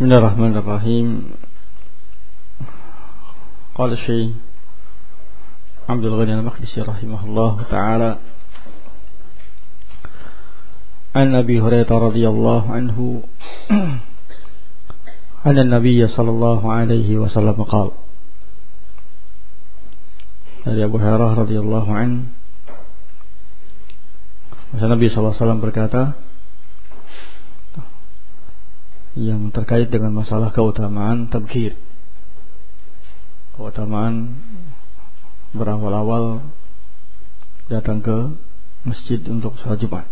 بسم الله الرحمن الرحيم قال الشيخ عبد الغني المقدسي رحمه الله تعالى عن أبي هريرة رضي الله عنه أن النبي صلى الله عليه وسلم قال dari Abu Hurairah radhiyallahu an Nabi SAW berkata yang terkait dengan masalah keutamaan tabkir keutamaan berawal-awal datang ke masjid untuk sholat Jumat.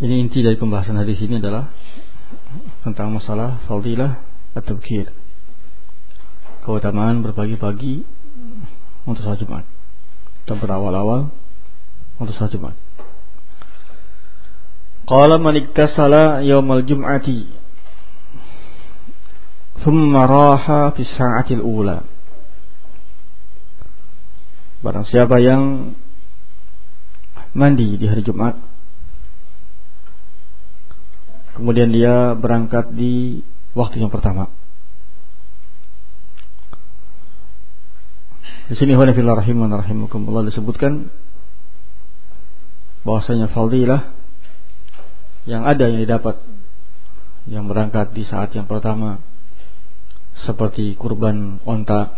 Ini inti dari pembahasan hadis ini adalah tentang masalah fadilah at-tabkir keutamaan berbagi-bagi untuk sholat Jumat. Atau berawal-awal untuk sholat Jumat Qala man iktasala yaumal jum'ati thumma raha fi sa'atil ula. Barang siapa yang mandi di hari Jumat kemudian dia berangkat di waktu yang pertama. Di sini Hunafillah rahiman rahimakumullah disebutkan bahwasanya fadilah yang ada yang didapat yang berangkat di saat yang pertama seperti kurban onta,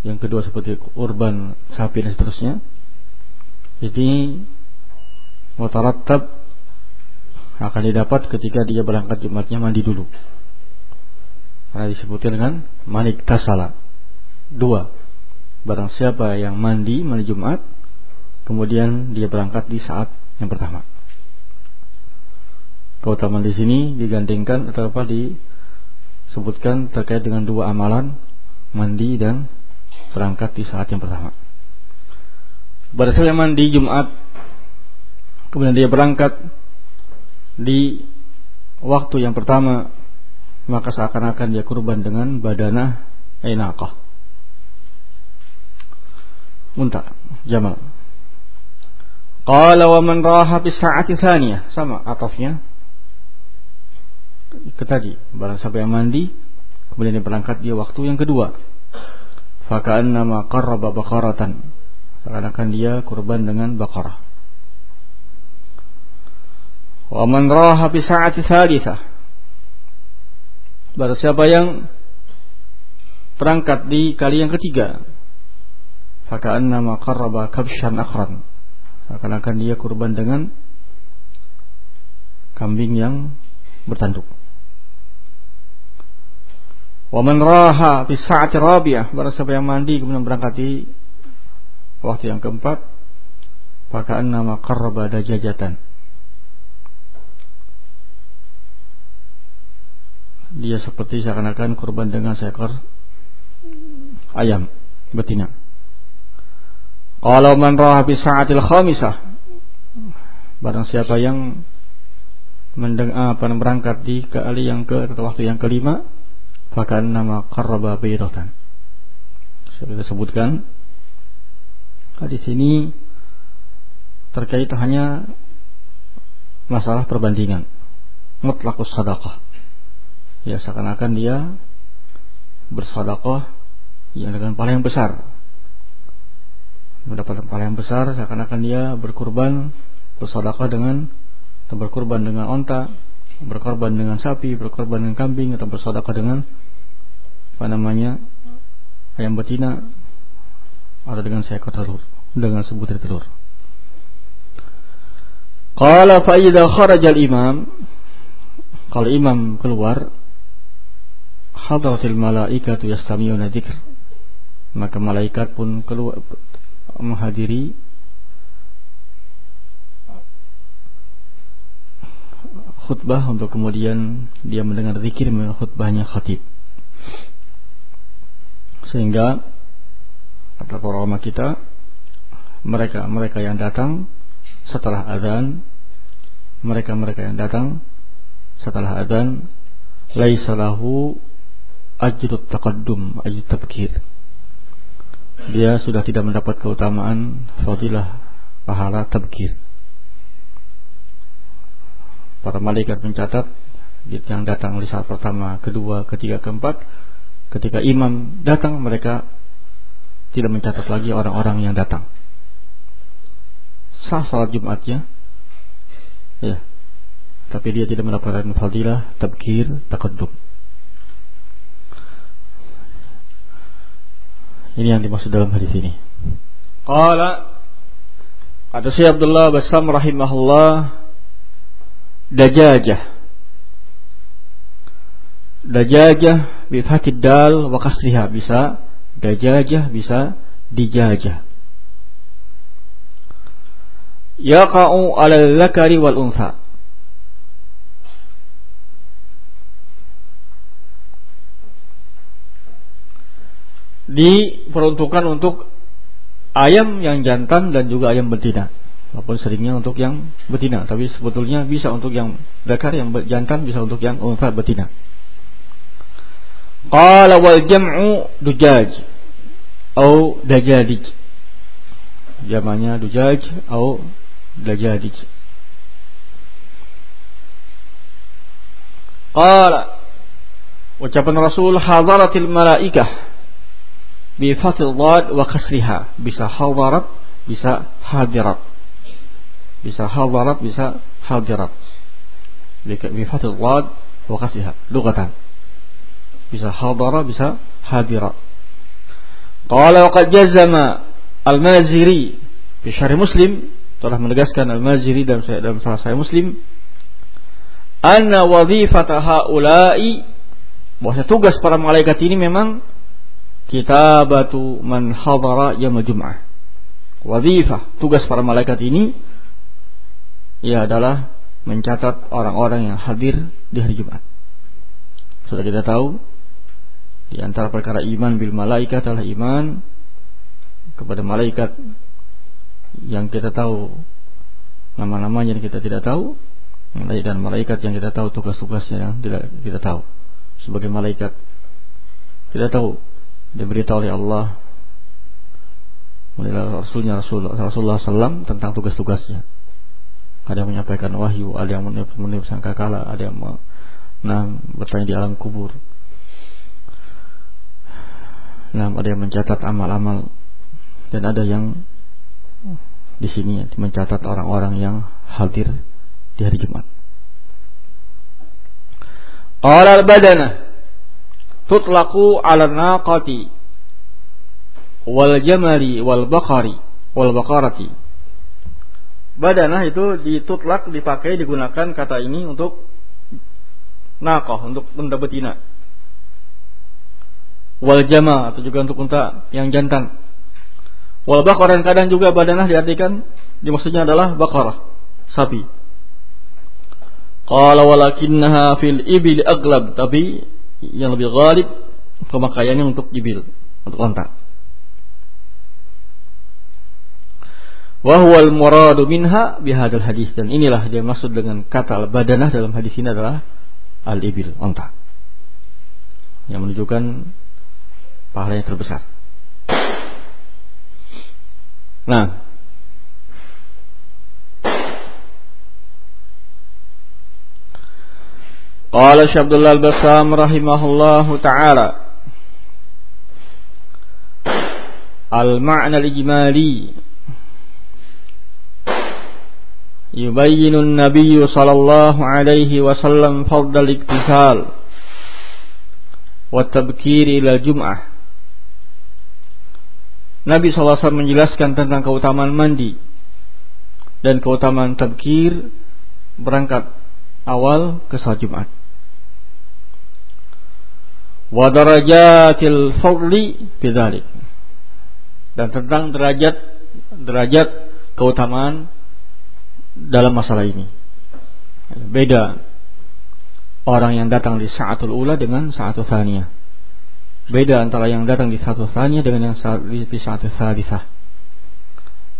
yang kedua seperti kurban sapi dan seterusnya. Ini mutarattab akan didapat ketika dia berangkat Jumatnya mandi dulu. Karena disebutkan dengan manik tasala. Dua. Barang siapa yang mandi mandi Jumat, kemudian dia berangkat di saat yang pertama keutamaan di sini digandingkan atau apa disebutkan terkait dengan dua amalan mandi dan berangkat di saat yang pertama. Pada saat mandi Jumat kemudian dia berangkat di waktu yang pertama maka seakan-akan dia kurban dengan badanah enakah unta jamal. Qala wa man raha bis sama atafnya ke tadi. Barang siapa yang mandi kemudian dia berangkat dia waktu yang kedua. Fakaan nama qarraba bakaratan seakan-akan dia kurban dengan bakarah wa man raha fi sa'ati thalithah barang siapa yang berangkat di kali yang ketiga. Fakaan nama qarraba kabshan akhran. Seakan-akan dia kurban dengan kambing yang bertanduk Wa man raha fi sa'ati barang siapa yang mandi kemudian berangkat di waktu yang keempat, maka nama qarraba dajajatan. Dia seperti seakan-akan kurban dengan seekor ayam betina. Kalau man raha fi sa'atil khamisah, barang siapa yang mendengar apa berangkat di kali yang ke atau waktu yang kelima nama qarraba bayratan. Saya kita sebutkan di sini terkait hanya masalah perbandingan mutlakus sadaqah. Ya seakan-akan dia bersadaqah yang dengan pahala yang besar. Mendapatkan pahala yang besar seakan-akan dia berkurban bersadaqah dengan atau berkurban dengan onta berkorban dengan sapi, berkorban dengan kambing atau bersedekah dengan apa namanya ayam betina atau dengan seekor telur, dengan sebutir telur. Qala fa idza kharaja al-imam kalau imam keluar hadratil malaikatu yastami'una dzikr maka malaikat pun keluar menghadiri khutbah untuk kemudian dia mendengar zikir khutbahnya khatib. Sehingga kata para ulama kita mereka mereka yang datang setelah azan mereka mereka yang datang setelah azan laisa lahu ajrut taqaddum ajrut tabkir dia sudah tidak mendapat keutamaan fadilah pahala tabkir para malaikat mencatat yang datang di saat pertama, kedua, ketiga, keempat. Ketika imam datang, mereka tidak mencatat lagi orang-orang yang datang. Sah salat Jumatnya, ya, tapi dia tidak mendapatkan fadilah, tabkir, takaddum. Ini yang dimaksud dalam hadis ini. Qala Kata Syekh Abdullah Basam rahimahullah dajajah dajajah bi fathid dal wa kasriha bisa dajajah bisa dijajah. Yaqa'u 'ala al-zakari wal untha. Diperuntukkan untuk ayam yang jantan dan juga ayam betina walaupun seringnya untuk yang betina tapi sebetulnya bisa untuk yang zakar yang jantan bisa untuk yang unta betina. Qala wal jam'u dujaj atau dajadij. Jamannya dujaj atau dajadij. Qala ucapan Rasul hadaratil malaikah bi fathil wa kasriha. Bisa hadarat bisa hadirat bisa hadarat bisa hadirat bi fathil dhad wa kasriha lugatan. Bisa hadara bisa hadirat qala wa qad jazama al-maziri fi syarh muslim telah menegaskan al-maziri dalam dalam salah saya muslim anna wadhifata haula'i bahwa tugas para malaikat ini memang kitabatu man hadara yaumul jum'ah wadhifah tugas para malaikat ini ia adalah mencatat orang-orang yang hadir di hari Jumat. Sudah kita tahu di antara perkara iman bil malaikat adalah iman kepada malaikat. Yang kita tahu nama-namanya yang kita tidak tahu dan malaikat yang kita tahu tugas-tugasnya yang tidak kita tahu. Sebagai malaikat kita tahu diberitahu oleh Allah oleh Rasulnya Rasulullah, Rasulullah SAW tentang tugas-tugasnya ada yang menyampaikan wahyu, ada yang meniup sangkakala, ada yang nah, bertanya di alam kubur. Nah, ada yang mencatat amal-amal dan ada yang di sini mencatat orang-orang yang hadir di hari Jumat. Qala al-badana tutlaqu 'ala naqati wal jamari wal baqari wal baqarati badanah itu ditutlak dipakai digunakan kata ini untuk nakoh untuk unta betina wal jama atau juga untuk unta yang jantan. Wal bakar dan kadang juga badanah diartikan dimaksudnya adalah bakarah sapi. Qala walakinnaha fil ibil aglab tapi yang lebih ghalib pemakaiannya untuk ibil untuk unta Wahwal muradu minha bihadal hadis. Dan inilah dia maksud dengan kata al-badanah dalam hadis ini adalah al-ibil onta yang menunjukkan pahala yang terbesar. Nah, Qala Syabdullah al-Bassam rahimahullahu taala. Al-ma'na al-ijmali يبين النبي صلى الله عليه وسلم فضل الاغتسال والتبكير إلى الجمعة Nabi SAW menjelaskan tentang keutamaan mandi dan keutamaan tabkir berangkat awal ke salat Jumat. Wa darajatil fadli bidzalik. Dan tentang derajat derajat keutamaan dalam masalah ini. Beda orang yang datang di saatul ula dengan saatul thaniyah. Beda antara yang datang di saatul thaniyah dengan yang di saatul thalithah.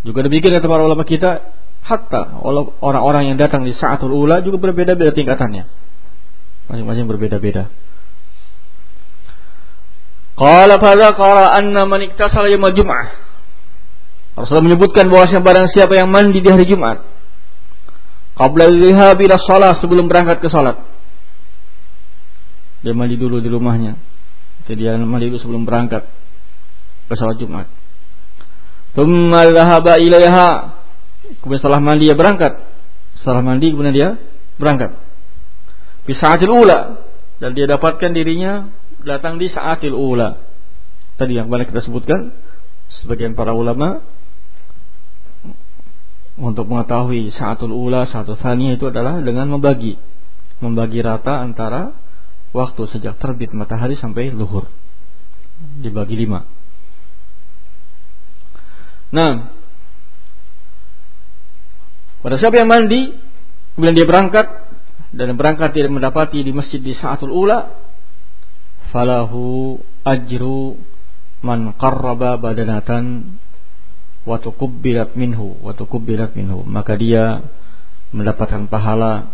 Juga demikian kata para ulama kita, hatta orang-orang yang datang di saatul ula juga berbeda-beda tingkatannya. Masing-masing berbeda-beda. Qala fadza qara anna man iktasala yaumul jum'ah. Rasulullah menyebutkan bahwa barang siapa yang mandi di hari Jumat qabla dhahab ila shalah sebelum berangkat ke salat. Dia mandi dulu di rumahnya. Jadi dia mandi dulu sebelum berangkat ke salat Jumat. Thumma dhahaba ilaiha. Kemudian setelah mandi dia berangkat. Setelah mandi kemudian dia berangkat. Di ula dan dia dapatkan dirinya datang di saatil ula. Tadi yang banyak kita sebutkan sebagian para ulama untuk mengetahui saatul ula, saatul thaniya itu adalah dengan membagi membagi rata antara waktu sejak terbit matahari sampai luhur dibagi lima. Nah, pada siapa yang mandi, kemudian dia berangkat dan berangkat tidak mendapati di masjid di saatul ula, falahu ajru man qarraba badanatan wa tuqbilat minhu wa minhu. Maka dia mendapatkan pahala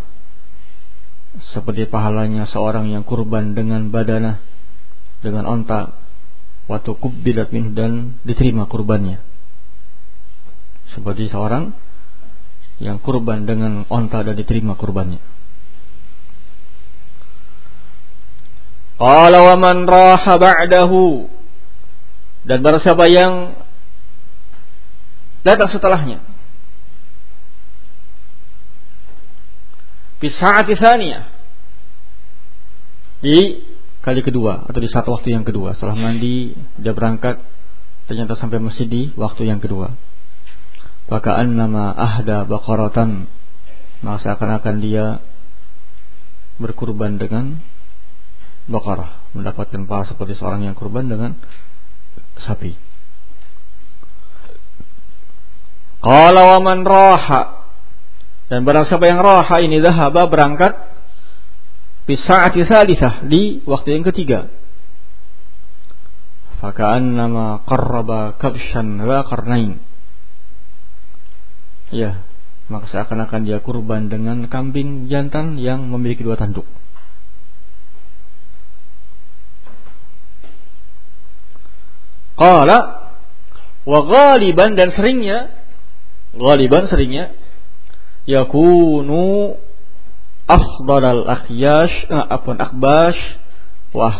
seperti pahalanya seorang yang kurban dengan badanah dengan onta waktu kubbilat minhu dan diterima kurbannya. Seperti seorang yang kurban dengan onta dan diterima kurbannya. Qala wa man raha ba'dahu. Dan barang siapa yang datang setelahnya. Pisa'ati thaniyah di kali kedua atau di satu waktu yang kedua. Setelah mandi dia berangkat ternyata sampai masjid di waktu yang kedua. Maka nama ahda baqaratan. Maka seakan-akan dia berkurban dengan bakarah mendapatkan pahala seperti seorang yang kurban dengan sapi. Qala wa man dan barang siapa yang raha ini dhahaba berangkat di saati thalithah di waktu yang ketiga. Faka'annama qarraba kabshan wa qarnain. Ya, maka seakan-akan dia kurban dengan kambing jantan yang memiliki dua tanduk. Qala wa ghaliban dan seringnya ghaliban seringnya yakunu afdal al-akhyash eh, apun akbash wa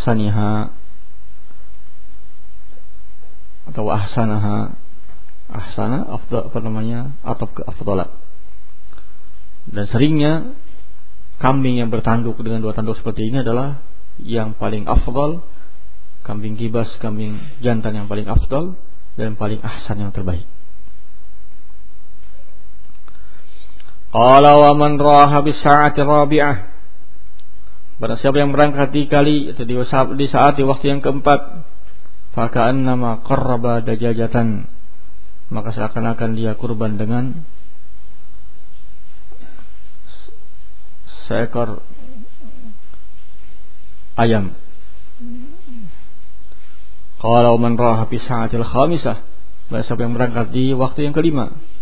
atau ahsanaha. Ahsana afdal apa namanya atau ke afdalat dan seringnya kambing yang bertanduk dengan dua tanduk seperti ini adalah yang paling afdal kambing kibas, kambing jantan yang paling afdal dan paling ahsan yang terbaik. Qala wa man raha bis sa'ati rabi'ah. Barang siapa yang berangkat di kali atau di saat di saat di waktu yang keempat, nama qarraba dajajatan. Maka seakan-akan dia kurban dengan seekor ayam kalau man raha fi sa'atil khamisah, siapa yang berangkat di waktu yang kelima, maka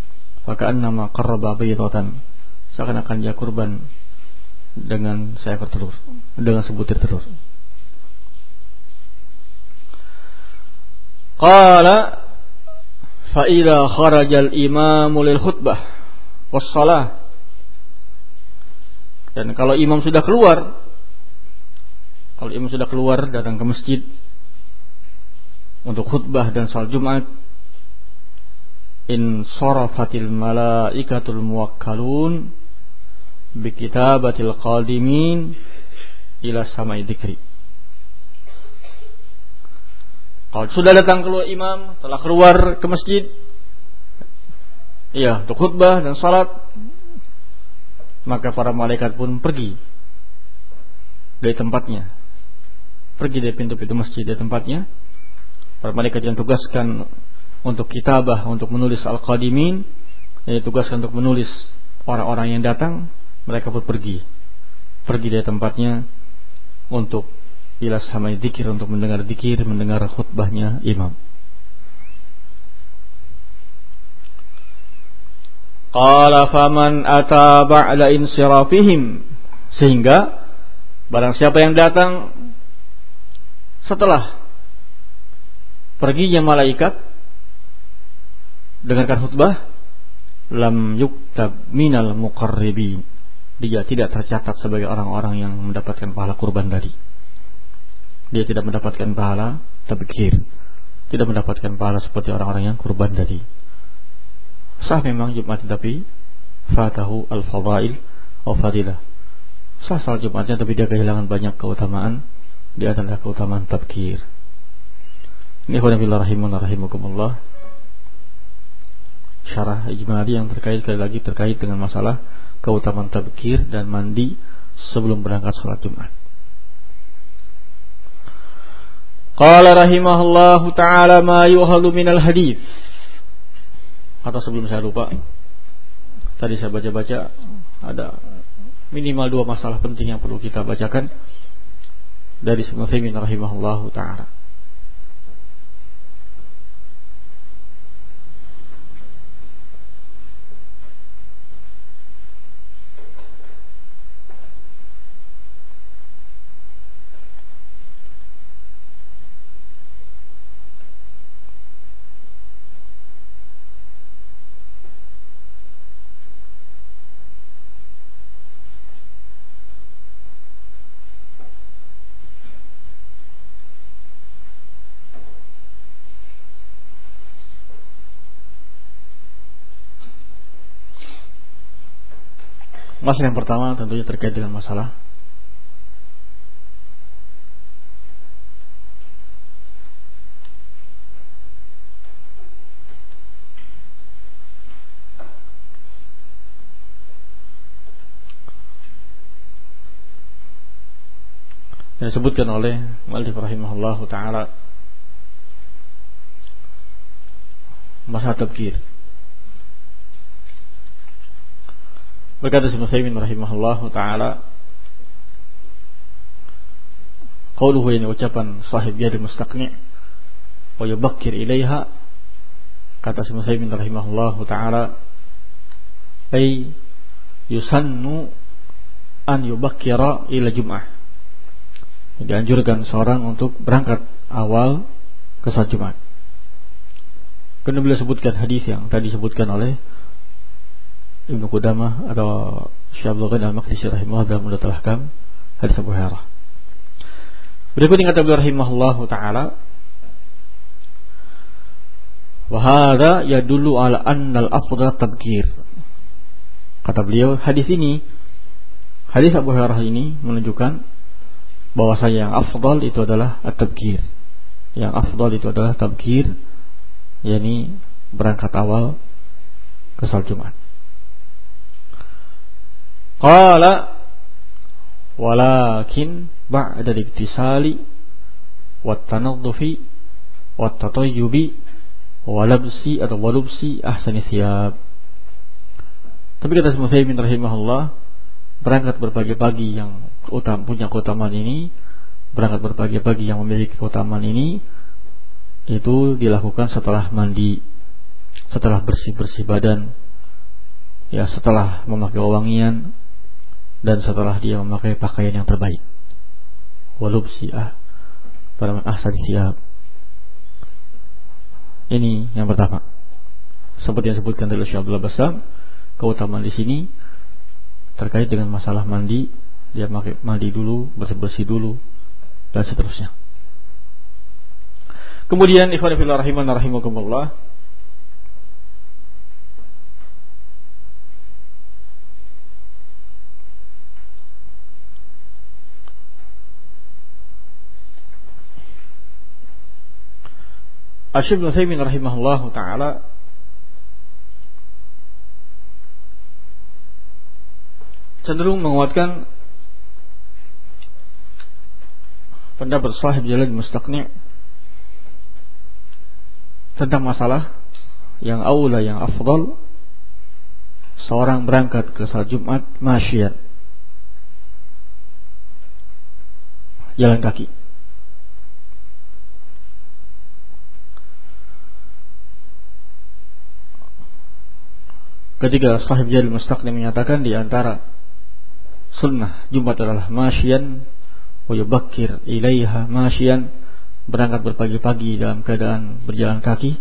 nama qarraba baydatan. Seakan-akan dia kurban dengan seekor telur, dengan sebutir telur. Qala fa idza kharaja al-imamu lil khutbah was salah dan kalau imam sudah keluar kalau imam sudah keluar datang ke masjid untuk khutbah dan salat Jumat in sarafatil malaikatul muwakkalun bi kitabatil qadimin ila samai dzikri. Kalau sudah datang keluar imam telah keluar ke masjid iya untuk khutbah dan salat maka para malaikat pun pergi dari tempatnya. Pergi dari pintu-pintu masjid dari tempatnya. Para malaikat yang tugaskan untuk kitabah untuk menulis al-qadimin yang ditugaskan untuk menulis orang-orang yang datang mereka pun pergi. Pergi dari tempatnya untuk bila sama dikir untuk mendengar dikir mendengar khutbahnya imam. Qala faman ata ba'da insirafihim? Sehingga barang siapa yang datang setelah perginya malaikat dengarkan khutbah lam yuktab minal muqarribin. Dia tidak tercatat sebagai orang-orang yang mendapatkan pahala kurban tadi. Dia tidak mendapatkan pahala tabkir. Tidak mendapatkan pahala seperti orang-orang yang kurban tadi. Sah memang Jumat tapi fatahu al-fadail atau fadilah. Sah salat Jumatnya tapi dia kehilangan banyak keutamaan. Dia adalah keutamaan tabkir. Ini khonafillah rahimun rahimukumullah syarah ijmali yang terkait sekali lagi terkait dengan masalah keutamaan tabkir dan mandi sebelum berangkat sholat Jumat. Qala rahimahullahu taala ma yuhalu minal hadis. Atau sebelum saya lupa, tadi saya baca-baca ada minimal dua masalah penting yang perlu kita bacakan dari Ibnu rahimahullahu taala. Masalah yang pertama tentunya terkait dengan masalah. Yang disebutkan oleh Malik rahimahullah taala. Masa tabkir Berkata Ibnu Taimin rahimahullah taala Qauluhu ini ucapan sahib jadi mustaqni wa yubakkir ilaiha kata Ibnu Taimin rahimahullah taala ay yusannu an yubakkira ila jum'ah dianjurkan seorang untuk berangkat awal ke salat Jumat. Kemudian beliau sebutkan hadis yang tadi disebutkan oleh Ibnu Qudamah atau Syabul Ghani Al-Maqdisi rahimahullah dalam Mudatul Ahkam hadis Abu Hurairah. Berikut kata beliau rahimahullah taala wa hadza yadullu ala anna al-afdal tabkir. Kata beliau hadis ini hadis Abu Hurairah ini menunjukkan bahwasanya yang afdal itu adalah at-tabkir. Yang afdal itu adalah tabkir yakni berangkat awal ke salat Jumat. Qala walakin ba'da al-iktisali wat tanaddufi wat tatayyubi walabsi atau walubsi ahsani thiyab. Tapi kata Muthaimin rahimahullah berangkat berpagi-pagi yang punya keutamaan ini berangkat berpagi-pagi yang memiliki keutamaan ini itu dilakukan setelah mandi setelah bersih-bersih badan ya setelah memakai wangian dan setelah dia memakai pakaian yang terbaik. Walub si'ah pada ahsan siap ini yang pertama. Seperti yang disebutkan oleh Syekh Abdullah Basam keutamaan di sini terkait dengan masalah mandi. Dia memakai mandi dulu bersih-bersih dulu dan seterusnya. Kemudian ikhwan fillah rahiman rahimakumullah Asyib bin Thaymin rahimahullah ta'ala. Cenderung menguatkan pendapat sahib jalan mustaqni tentang masalah yang aula yang afdal seorang berangkat ke salat Jumat masyiyat jalan kaki ketika sahib Jalil Mustaqni menyatakan di antara sunnah Jumat adalah masyian wa yubakkir ilaiha masyian berangkat berpagi-pagi dalam keadaan berjalan kaki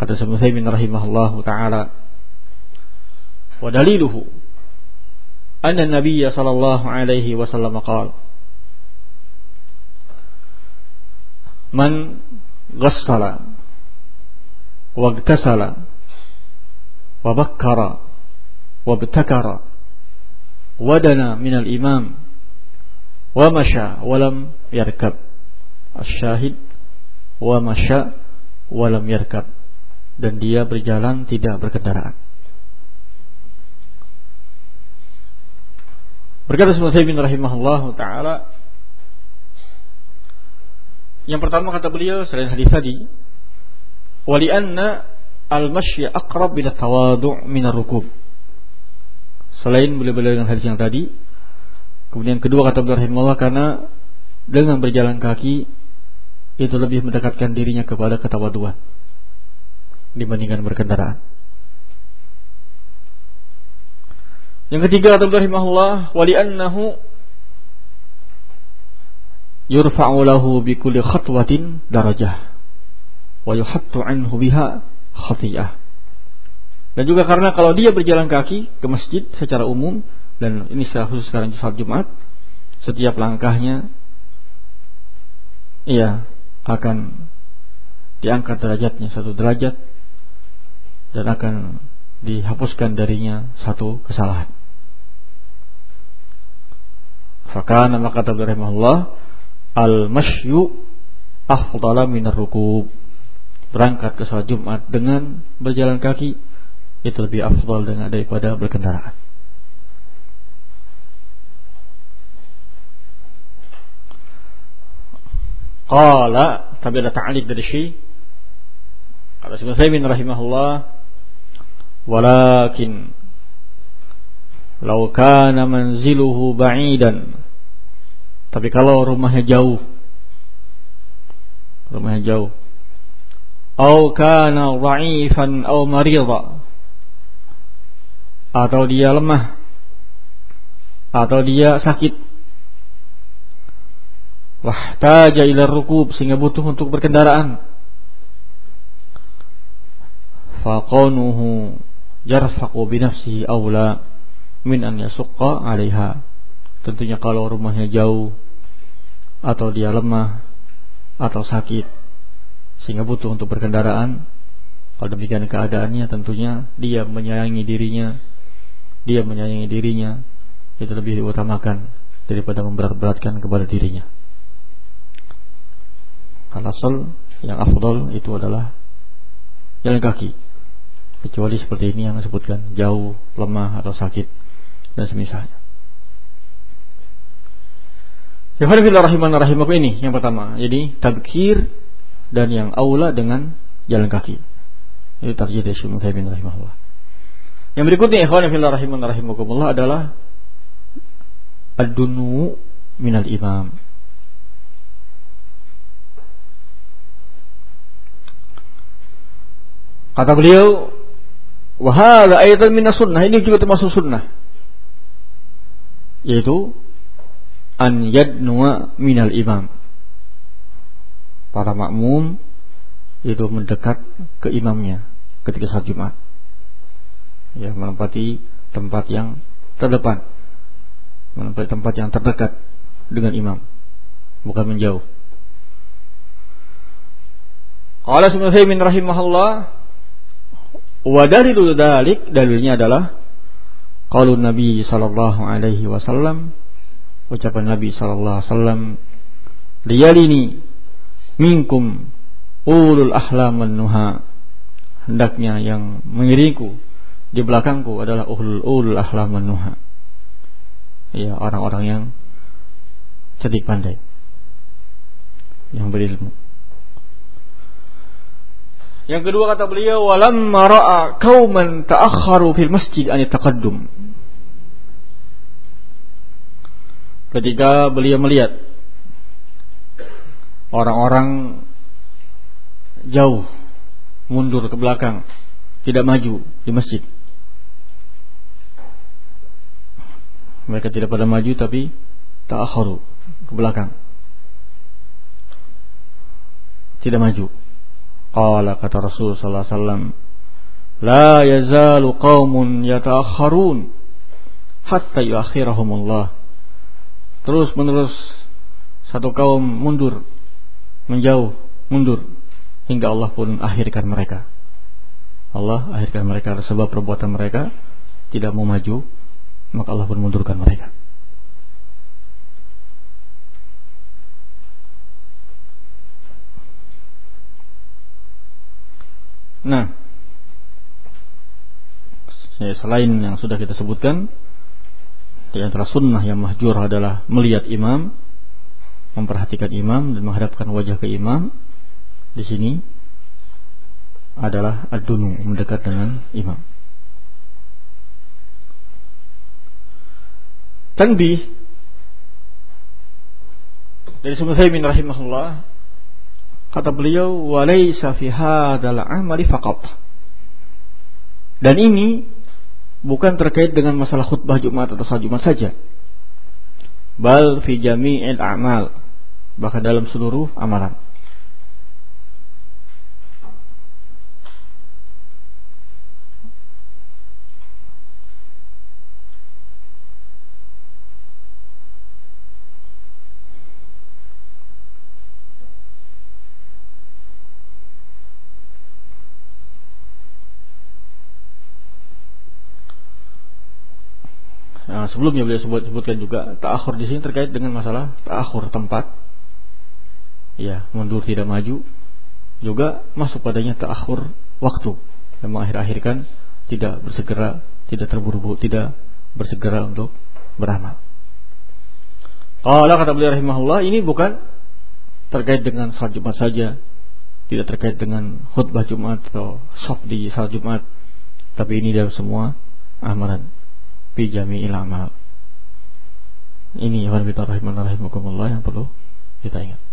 kata Syaikhul rahimahullah taala wa daliluhu anna Nabi sallallahu alaihi wasallam qala man ghassala wa al-imam wa masya wa lam yarkab asyahid wa masya wa lam yarkab dan dia berjalan tidak berkendaraan. Berkata bin rahimahullah taala yang pertama kata beliau selain hadis tadi wali anna al-mashy aqrab ila tawadu' min ar-rukub. Selain beliau-beliau dengan hadis yang tadi, kemudian kedua kata beliau rahimahullah karena dengan berjalan kaki itu lebih mendekatkan dirinya kepada ketawaduan dibandingkan berkendaraan. Yang ketiga kata rahimahullah wali annahu yurfa'u lahu bi kulli khatwatin darajah wa yuhattu anhu biha khafiyah. Dan juga karena kalau dia berjalan kaki ke masjid secara umum dan ini secara khusus sekarang saat Jumat, setiap langkahnya ia akan diangkat derajatnya satu derajat dan akan dihapuskan darinya satu kesalahan. Fakana maka kata al-masyu afdala minar rukub. Berangkat ke salat Jumat dengan berjalan kaki itu lebih afdal dengan daripada berkendaraan. Qala tapi ada ta'liq dari Syekh Kata Syekh Utsaimin rahimahullah walakin Lau kana manziluhu ba'idan. Tapi kalau rumahnya jauh. Rumahnya jauh. Au kana dha'ifan au marida. Atau dia lemah. Atau dia sakit. Wahtaja ila rukub sehingga butuh untuk berkendaraan. Faqanuhu yarfaqu binafsihi awla min an yasukka 'alaiha. Tentunya kalau rumahnya jauh atau dia lemah atau sakit sehingga butuh untuk berkendaraan, kalau demikian keadaannya tentunya dia menyayangi dirinya, dia menyayangi dirinya itu lebih diutamakan daripada memberat-beratkan kepada dirinya. Alhasil yang afdal itu adalah jalan kaki. Kecuali seperti ini yang disebutkan jauh, lemah atau sakit dan semisalnya. Yahweh rahiman rahimakum ini yang pertama. Jadi tabkir dan yang aula dengan jalan kaki. Itu tarjih dari Syekh Muhammad rahimahullah. Yang berikutnya ikhwan fillah rahiman rahimakumullah adalah ad-dunu minal imam. Kata beliau, wahada ayatan minas sunnah. Ini juga termasuk sunnah yaitu an yadnuwa minal imam para makmum itu mendekat ke imamnya ketika saat Jumat. Ya menempati tempat yang terdepan. Menempati tempat yang terdekat dengan imam. Bukan menjauh. Qala Subhanahu rahimahullah wa dalilu dalik dalilnya adalah Qalu Nabi sallallahu alaihi wasallam ucapan Nabi sallallahu alaihi wasallam liyalini minkum ulul ahlam nuha. Hendaknya yang mengiringku di belakangku adalah ulul ulul ahlam nuha. Ya orang-orang yang cerdik pandai. Yang berilmu yang kedua kata beliau walamma ra'a qauman ta'akhkharu fil masjid an taqaddum. Ketika beliau melihat orang-orang jauh mundur ke belakang, tidak maju di masjid. Mereka tidak pada maju tapi ta'akhkharu ke belakang. Tidak maju Qala kata Rasul sallallahu alaihi wasallam, "La yazalu qaumun yata'akhkharun hatta yuakhirahumullah." Terus menerus satu kaum mundur, menjauh, mundur hingga Allah pun akhirkan mereka. Allah akhirkan mereka sebab perbuatan mereka tidak mau maju, maka Allah pun mundurkan mereka. Nah, selain yang sudah kita sebutkan, di antara sunnah yang mahjur adalah melihat imam, memperhatikan imam dan menghadapkan wajah ke imam. Di sini adalah adunu mendekat dengan imam. Tanbih dari Sumaimin rahimahullah Kata beliau, "Walaysa fi hadzal amali faqat." Dan ini bukan terkait dengan masalah khutbah Jumat atau salat Jumat saja. Bal fi jami'il a'mal, bahkan dalam seluruh amalan. Nah, sebelumnya beliau sebut sebutkan juga ta'akhur di sini terkait dengan masalah ta'akhur tempat. Ya, mundur tidak maju. Juga masuk padanya ta'akhur waktu yang mengakhir-akhirkan tidak bersegera, tidak terburu-buru, tidak bersegera untuk beramal. Kalau kata beliau rahimahullah ini bukan terkait dengan salat Jumat saja, tidak terkait dengan khutbah Jumat atau soft di salat Jumat, tapi ini dalam semua amalan fi jami'il amal. Ini ya rahimakumullah yang perlu kita ingat.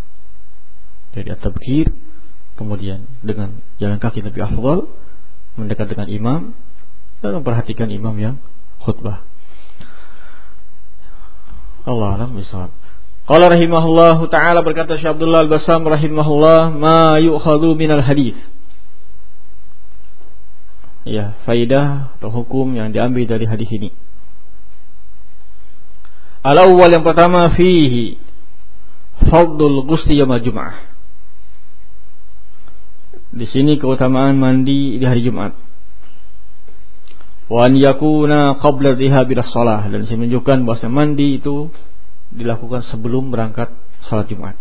Jadi at-tabkir kemudian dengan jalan kaki lebih afdal mendekat dengan imam dan memperhatikan imam yang khutbah. Allah alam bisawab. Qala rahimahullah taala berkata Syekh Abdullah Al-Basam rahimahullah ma yu'khadhu minal hadis. Ya, faidah atau hukum yang diambil dari hadis ini. Al-awwal yang pertama fihi fadlul ghusli yaumil Jum'ah. Di sini keutamaan mandi di hari Jumat. Wa an yakuna qabla dhahab ila shalah dan saya menunjukkan bahwa mandi itu dilakukan sebelum berangkat salat Jumat.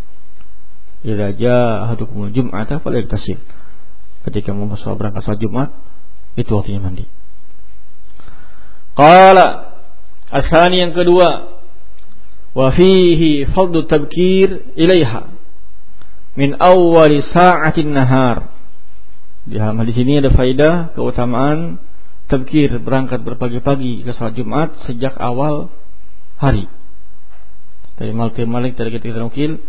Idza jaa ahadukum al-jum'ata falyagtasil. Ketika mau berangkat salat Jumat, itu waktunya mandi. Qala Asani yang kedua wa fihi fadlu tabkir ilaiha min awwali sa'atin nahar. Di hal di sini ada faidah keutamaan tabkir berangkat berpagi-pagi ke salat Jumat sejak awal hari. Dari Malik Malik dari kita nukil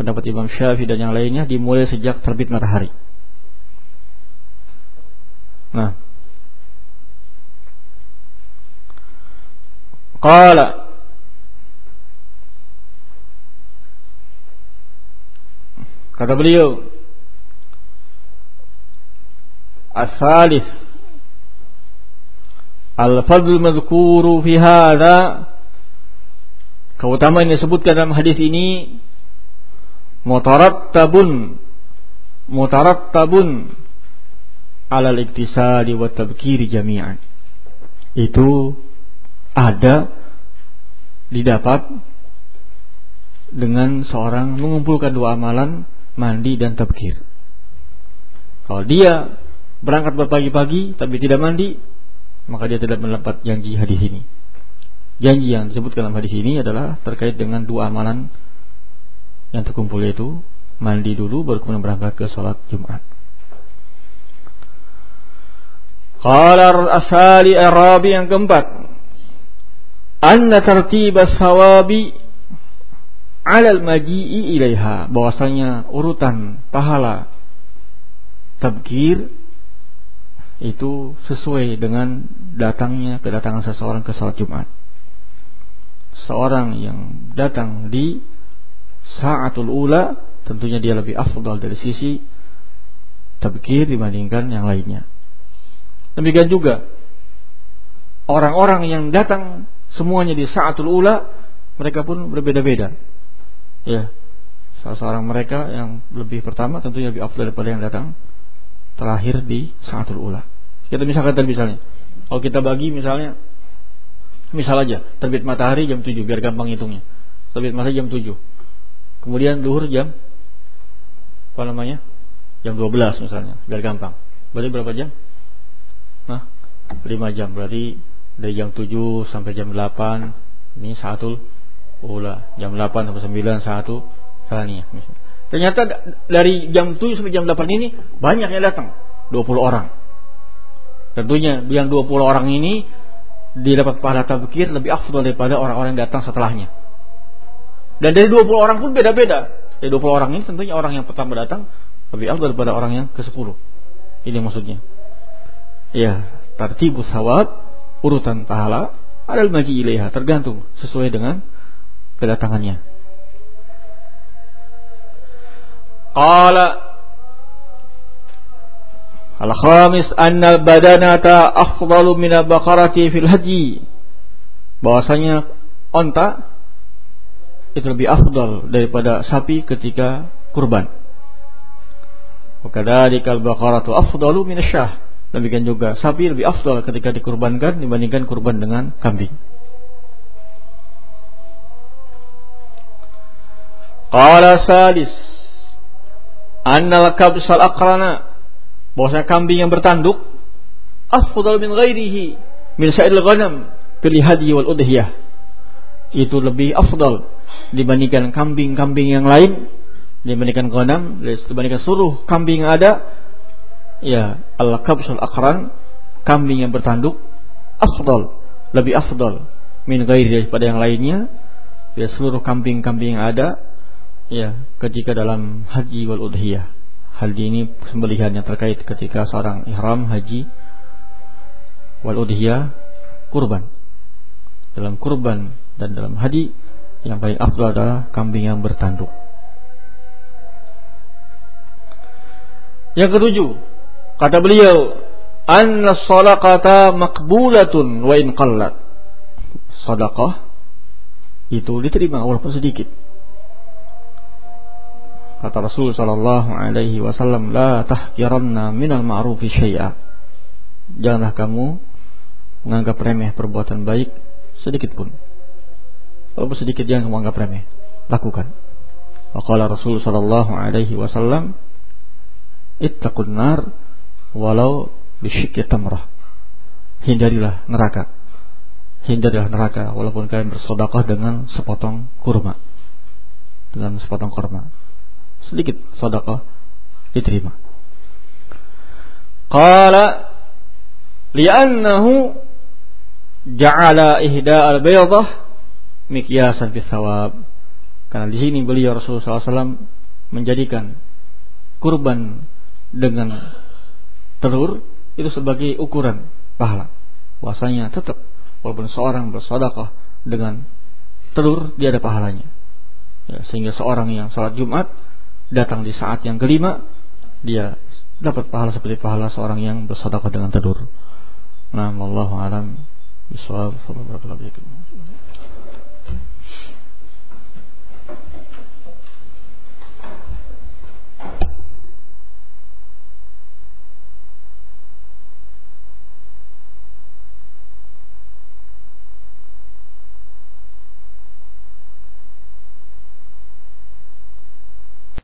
pendapat Imam Syafi'i dan yang lainnya dimulai sejak terbit matahari. Nah, qala Kata beliau, Asalis Al-fadl madhkuru fi hadha Keutamaan yang disebutkan dalam hadis ini Mutarattabun Mutarattabun Ala al-iktisali wa tabkiri jami'an Itu ada Didapat Dengan seorang mengumpulkan dua amalan mandi dan tabkir. Kalau dia berangkat berpagi-pagi tapi tidak mandi, maka dia tidak mendapat janji hadis ini. Janji yang disebutkan dalam hadis ini adalah terkait dengan dua amalan yang terkumpul yaitu mandi dulu baru kemudian berangkat ke sholat Jumat. Qala asali arabi yang keempat Anna tartiba sawabi alal maji'i ilaiha bahwasanya urutan pahala tabkir itu sesuai dengan datangnya kedatangan seseorang ke salat Jumat. Seorang yang datang di saatul ula tentunya dia lebih afdal dari sisi tabkir dibandingkan yang lainnya. Demikian juga orang-orang yang datang semuanya di saatul ula mereka pun berbeda-beda. Ya. Salah seorang mereka yang lebih pertama tentunya lebih afdal daripada yang datang terakhir di saatul ula. Kita misalkan tadi misalnya, kalau kita bagi misalnya misal aja terbit matahari jam 7 biar gampang hitungnya. Terbit matahari jam 7. Kemudian duhur jam apa namanya? Jam 12 misalnya, biar gampang. Berarti berapa jam? Nah, 5 jam. Berarti dari jam 7 sampai jam 8 ini satu ula. Jam 8 sampai 9 satu salania. Ternyata dari jam 7 sampai jam 8 ini banyak yang datang. 20 orang. Tentunya yang 20 orang ini didapat pahala tabkir lebih afdal daripada orang-orang yang datang setelahnya. Dan dari 20 orang pun beda-beda. Dari 20 orang ini tentunya orang yang pertama datang lebih afdal daripada orang yang ke-10. Ini maksudnya. Ya, tartibus sawab, urutan pahala, adal maji ilaiha, tergantung sesuai dengan kedatangannya. Qala Al-khamis anna badanata afdalu min al-baqarati fil haji. Bahwasanya onta itu lebih afdal daripada sapi ketika kurban. Wakadzalika al-baqaratu afdalu min asyah. Demikian juga sapi lebih afdal ketika dikurbankan dibandingkan kurban dengan kambing. Qala sadis annal kabsal aqrana bahwasanya kambing yang bertanduk afdal min ghairihi min sa'il ghanam fil hadi wal udhiyah. Itu lebih afdal dibandingkan kambing-kambing yang lain dibandingkan ghanam dibandingkan seluruh kambing yang ada. Ya al-kabsul akran kambing yang bertanduk afdal lebih afdal min ghairi daripada yang lainnya. Ya seluruh kambing-kambing yang ada ya ketika dalam haji wal udhiyah hal ini sembelihan yang terkait ketika seorang ihram haji wal udhiyah kurban dalam kurban dan dalam haji yang paling afdal adalah kambing yang bertanduk yang ketujuh Kata beliau, "Anna sadaqata maqbulatun wa in qallat." Itu diterima walaupun sedikit. Kata Rasul sallallahu alaihi wasallam, "La tahqiranna minal ma'rufi syai'a." Janganlah kamu menganggap remeh perbuatan baik sedikit pun. Walaupun sedikit jangan kamu anggap remeh. Lakukan. Waqala Rasul sallallahu alaihi wasallam, "Ittaqun nar walau bisyikki tamrah. Hindarilah neraka. Hindarilah neraka walaupun kalian bersedekah dengan sepotong kurma. Dengan sepotong kurma. Sedikit sedekah diterima. Qala li'annahu ja'ala ihda al-baydah mikyasan fi thawab. Karena di sini beliau Rasulullah SAW menjadikan kurban dengan telur itu sebagai ukuran pahala. Puasanya tetap walaupun seorang bersedekah dengan telur dia ada pahalanya. Ya, sehingga seorang yang sholat Jumat datang di saat yang kelima dia dapat pahala seperti pahala seorang yang bersedekah dengan telur. Nah, wallahu alam bisawab.